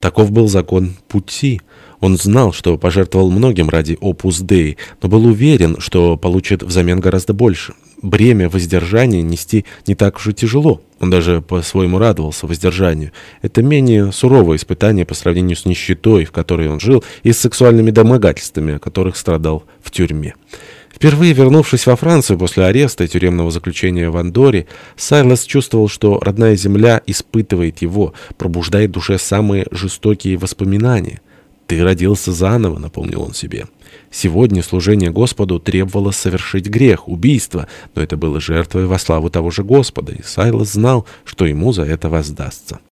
Таков был закон пути. Он знал, что пожертвовал многим ради опус Dei, но был уверен, что получит взамен гораздо больше. Бремя воздержания нести не так уж и тяжело. Он даже по-своему радовался воздержанию. Это менее суровое испытание по сравнению с нищетой, в которой он жил, и с сексуальными домогательствами, о которых страдал в тюрьме. Впервые вернувшись во Францию после ареста и тюремного заключения в Андоре, Сайлас чувствовал, что родная земля испытывает его, пробуждает в душе самые жестокие воспоминания. «Ты родился заново», — напомнил он себе. Сегодня служение Господу требовало совершить грех, убийство, но это было жертвой во славу того же Господа, и Сайлас знал, что ему за это воздастся.